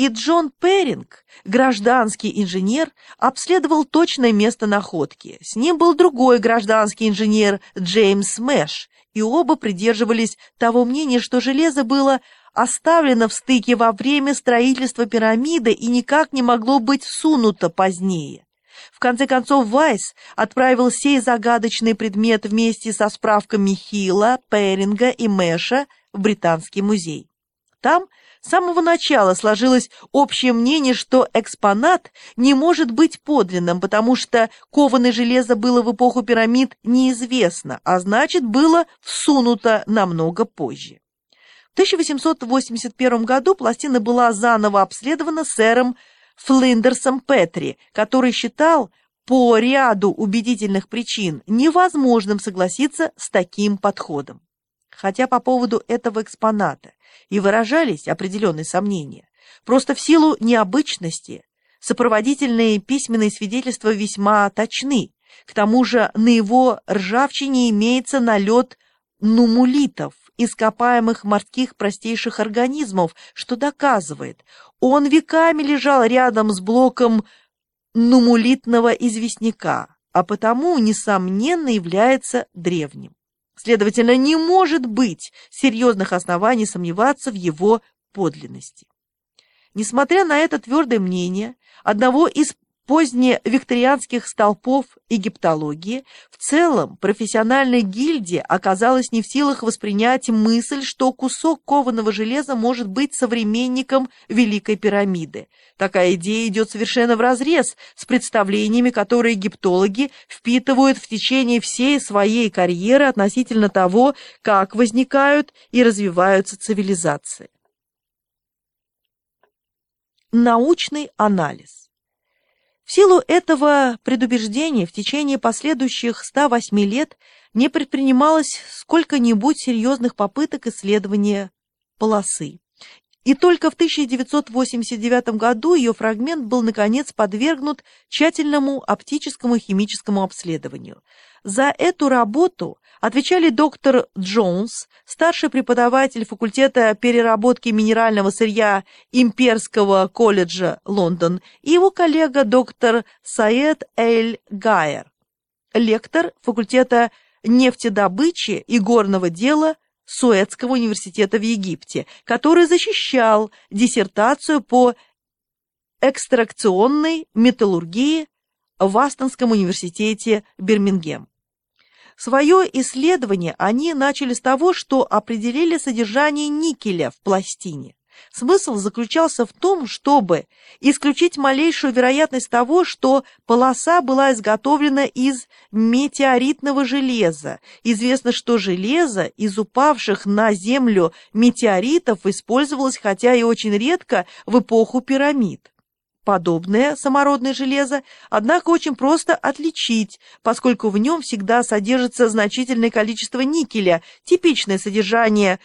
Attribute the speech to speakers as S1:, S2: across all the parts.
S1: и Джон Перринг, гражданский инженер, обследовал точное место находки. С ним был другой гражданский инженер Джеймс Мэш, и оба придерживались того мнения, что железо было оставлено в стыке во время строительства пирамиды и никак не могло быть всунуто позднее. В конце концов, Вайс отправил сей загадочный предмет вместе со справками Хилла, Перринга и Мэша в Британский музей. Там с самого начала сложилось общее мнение, что экспонат не может быть подлинным, потому что кованое железо было в эпоху пирамид неизвестно, а значит, было всунуто намного позже. В 1881 году пластина была заново обследована сэром Флиндерсом Петри, который считал по ряду убедительных причин невозможным согласиться с таким подходом. Хотя по поводу этого экспоната и выражались определенные сомнения, просто в силу необычности сопроводительные письменные свидетельства весьма точны, к тому же на его ржавчине имеется налет нумулитов, ископаемых морских простейших организмов, что доказывает, он веками лежал рядом с блоком нумулитного известняка, а потому, несомненно, является древним. Следовательно, не может быть серьезных оснований сомневаться в его подлинности. Несмотря на это твердое мнение одного из поздневикторианских столпов египтологии, в целом профессиональная гильдия оказалась не в силах воспринять мысль, что кусок кованого железа может быть современником Великой пирамиды. Такая идея идет совершенно вразрез с представлениями, которые египтологи впитывают в течение всей своей карьеры относительно того, как возникают и развиваются цивилизации. Научный анализ в силу этого предубеждения в течение последующих 108 лет не предпринималось сколько-нибудь серьезных попыток исследования полосы. И только в 1989 году ее фрагмент был, наконец, подвергнут тщательному оптическому и химическому обследованию. За эту работу отвечали доктор Джонс, старший преподаватель факультета переработки минерального сырья Имперского колледжа Лондон, и его коллега доктор Саед Эль Гайер, лектор факультета нефтедобычи и горного дела Суэцкого университета в Египте, который защищал диссертацию по экстракционной металлургии в Астонском университете Бирмингем. Свое исследование они начали с того, что определили содержание никеля в пластине. Смысл заключался в том, чтобы исключить малейшую вероятность того, что полоса была изготовлена из метеоритного железа. Известно, что железо из упавших на Землю метеоритов использовалось, хотя и очень редко, в эпоху пирамид подобное самородное железо, однако очень просто отличить, поскольку в нем всегда содержится значительное количество никеля, типичное содержание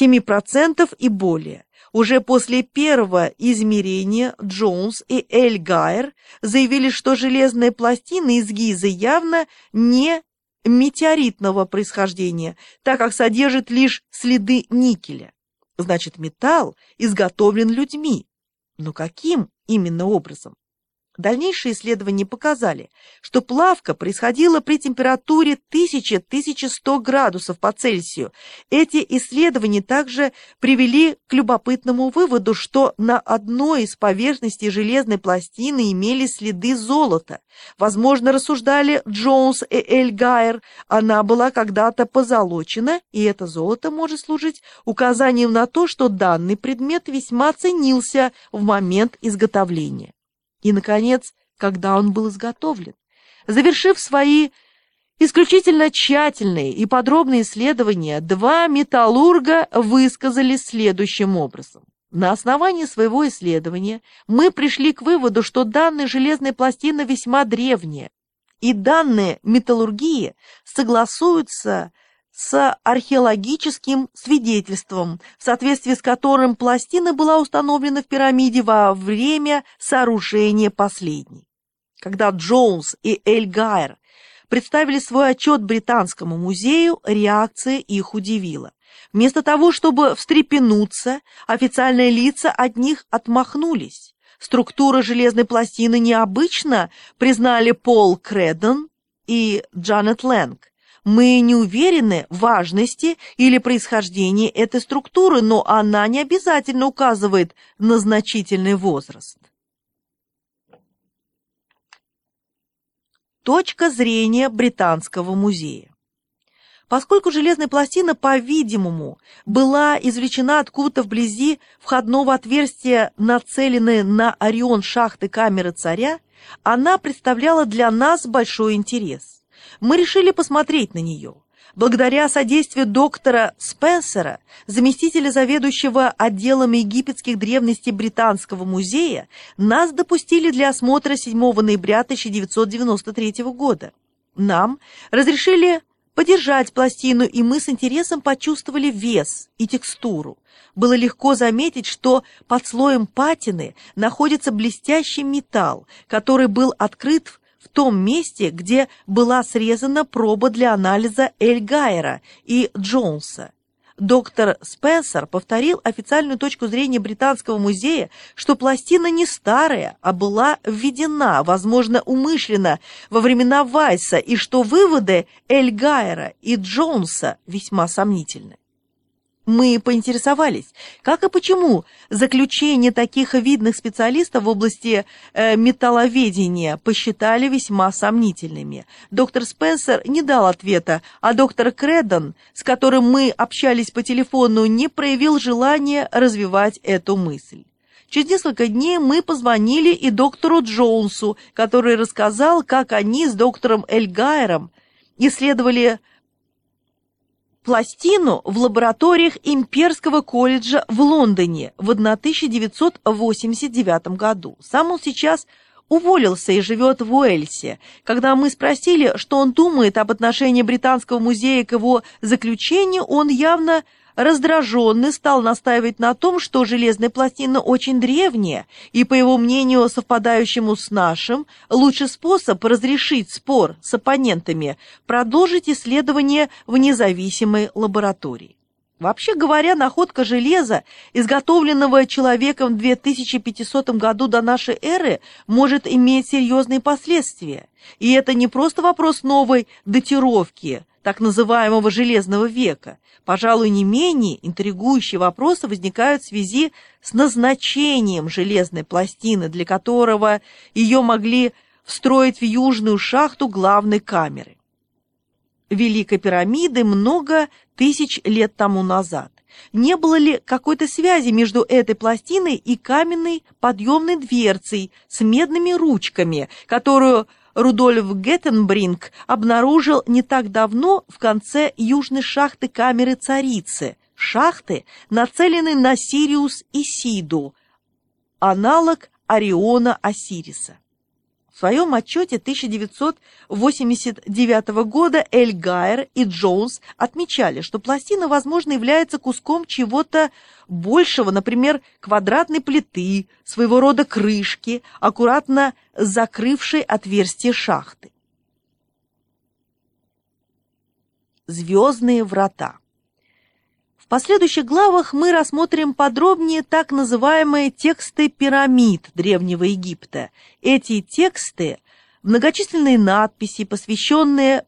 S1: 7% и более. Уже после первого измерения Джонс и Эль Гайер заявили, что железные пластины из Гизы явно не метеоритного происхождения, так как содержит лишь следы никеля. Значит, металл изготовлен людьми. Но каким именно образом? Дальнейшие исследования показали, что плавка происходила при температуре 1000-1100 градусов по Цельсию. Эти исследования также привели к любопытному выводу, что на одной из поверхностей железной пластины имелись следы золота. Возможно, рассуждали Джонс и Эль она была когда-то позолочена, и это золото может служить указанием на то, что данный предмет весьма ценился в момент изготовления и, наконец, когда он был изготовлен. Завершив свои исключительно тщательные и подробные исследования, два металлурга высказали следующим образом. На основании своего исследования мы пришли к выводу, что данные железной пластины весьма древние, и данные металлургии согласуются с археологическим свидетельством, в соответствии с которым пластина была установлена в пирамиде во время сооружения последней. Когда Джонс и Эль Гайер представили свой отчет Британскому музею, реакция их удивила. Вместо того, чтобы встрепенуться, официальные лица от них отмахнулись. Структура железной пластины необычна, признали Пол Креддон и Джанет Лэнг. Мы не уверены в важности или происхождении этой структуры, но она не обязательно указывает на значительный возраст. Точка зрения Британского музея. Поскольку железная пластина, по-видимому, была извлечена откуда-то вблизи входного отверстия, нацеленной на Орион шахты камеры царя, она представляла для нас большой интерес. Мы решили посмотреть на нее. Благодаря содействию доктора Спенсера, заместителя заведующего отделом египетских древностей Британского музея, нас допустили для осмотра 7 ноября 1993 года. Нам разрешили подержать пластину, и мы с интересом почувствовали вес и текстуру. Было легко заметить, что под слоем патины находится блестящий металл, который был открыт в том месте, где была срезана проба для анализа Эльгайера и Джонса. Доктор Спенсер повторил официальную точку зрения Британского музея, что пластина не старая, а была введена, возможно, умышленно, во времена Вайса, и что выводы Эльгайера и Джонса весьма сомнительны. Мы поинтересовались, как и почему заключения таких видных специалистов в области э, металловедения посчитали весьма сомнительными. Доктор Спенсер не дал ответа, а доктор Креддон, с которым мы общались по телефону, не проявил желания развивать эту мысль. Через несколько дней мы позвонили и доктору Джонсу, который рассказал, как они с доктором Эльгайером исследовали пластину в лабораториях Имперского колледжа в Лондоне в 1989 году. Сам он сейчас уволился и живет в Уэльсе. Когда мы спросили, что он думает об отношении Британского музея к его заключению, он явно раздраженный стал настаивать на том, что железная пластина очень древняя, и, по его мнению, совпадающему с нашим, лучший способ разрешить спор с оппонентами – продолжить исследование в независимой лаборатории. Вообще говоря, находка железа, изготовленного человеком в 2500 году до нашей эры, может иметь серьезные последствия. И это не просто вопрос новой датировки – так называемого «железного века». Пожалуй, не менее интригующие вопросы возникают в связи с назначением железной пластины, для которого ее могли встроить в южную шахту главной камеры. Великой пирамиды много тысяч лет тому назад. Не было ли какой-то связи между этой пластиной и каменной подъемной дверцей с медными ручками, которую Рудольф Геттенбринг обнаружил не так давно в конце южной шахты камеры Царицы. Шахты нацелены на Сириус и Сиду, аналог Ориона Осириса. В своем отчете 1989 года Эль Гайер и Джонс отмечали, что пластина, возможно, является куском чего-то большего, например, квадратной плиты, своего рода крышки, аккуратно закрывшей отверстие шахты. Звездные врата в последующих главах мы рассмотрим подробнее так называемые тексты пирамид Древнего Египта. Эти тексты – многочисленные надписи, посвященные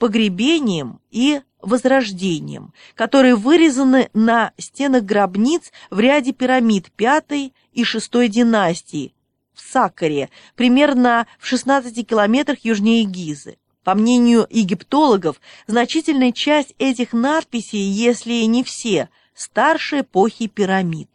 S1: погребениям и возрождениям, которые вырезаны на стенах гробниц в ряде пирамид пятой и шестой династии в Сакаре, примерно в 16 километрах южнее Гизы. По мнению египтологов, значительная часть этих надписей, если и не все, старше эпохи пирамид.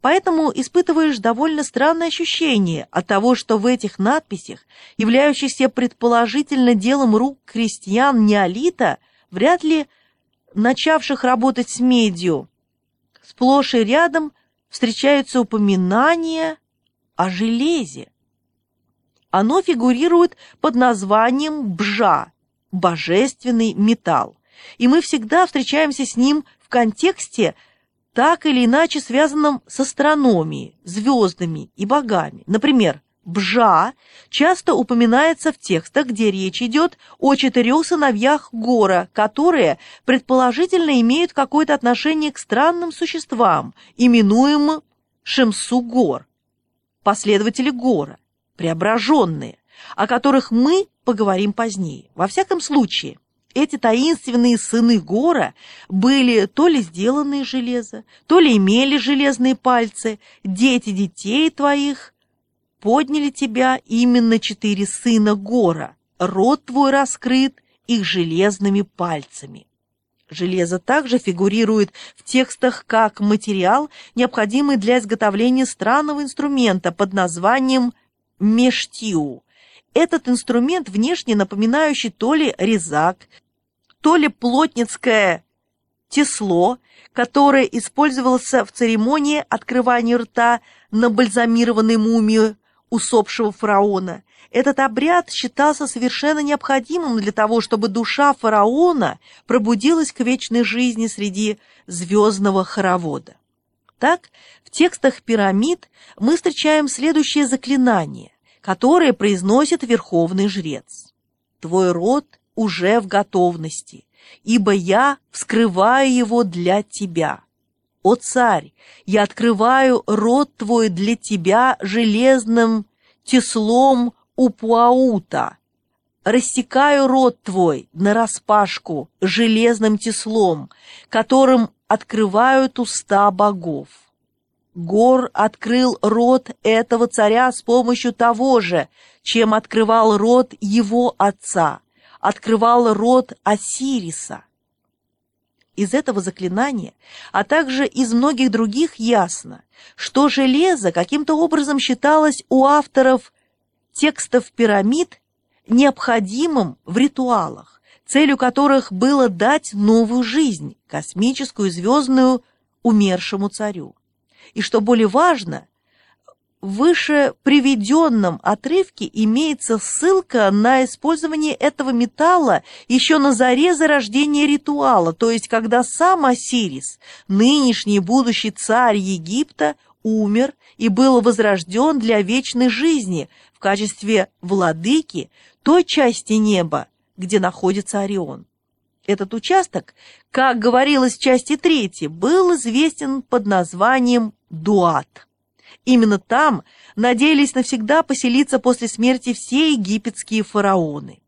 S1: Поэтому испытываешь довольно странное ощущение от того, что в этих надписях, являющихся предположительно делом рук крестьян неолита, вряд ли начавших работать с медью, сплошь и рядом встречаются упоминания о железе. Оно фигурирует под названием бжа – божественный металл. И мы всегда встречаемся с ним в контексте, так или иначе связанном с астрономией, звездами и богами. Например, Бжа часто упоминается в текстах, где речь идет о четырех сыновьях Гора, которые, предположительно, имеют какое-то отношение к странным существам, именуемым Шемсу-Гор, последователи Гора, преображенные, о которых мы поговорим позднее. Во всяком случае, эти таинственные сыны Гора были то ли сделаны из железа, то ли имели железные пальцы, дети детей твоих подняли тебя именно четыре сына Гора, рот твой раскрыт их железными пальцами. Железо также фигурирует в текстах как материал, необходимый для изготовления странного инструмента под названием мештиу. Этот инструмент, внешне напоминающий то ли резак, то ли плотницкое тесло, которое использовался в церемонии открывания рта на бальзамированной мумии усопшего фараона. Этот обряд считался совершенно необходимым для того, чтобы душа фараона пробудилась к вечной жизни среди звездного хоровода. Так, в текстах пирамид мы встречаем следующее заклинание, которое произносит верховный жрец. «Твой род уже в готовности, ибо я вскрываю его для тебя». «О царь, я открываю рот твой для тебя железным теслом Упуаута. Рассекаю рот твой нараспашку железным теслом, которым открывают уста богов. Гор открыл рот этого царя с помощью того же, чем открывал рот его отца, открывал рот Осириса. Из этого заклинания, а также из многих других ясно, что железо каким-то образом считалось у авторов текстов пирамид необходимым в ритуалах, целью которых было дать новую жизнь, космическую, звездную, умершему царю. И что более важно, в выше приведенном отрывке имеется ссылка на использование этого металла еще на заре зарождения ритуала, то есть когда сам Осирис, нынешний будущий царь Египта, умер и был возрожден для вечной жизни в качестве владыки той части неба, где находится Орион. Этот участок, как говорилось в части третьей, был известен под названием Дуат. Именно там надеялись навсегда поселиться после смерти все египетские фараоны.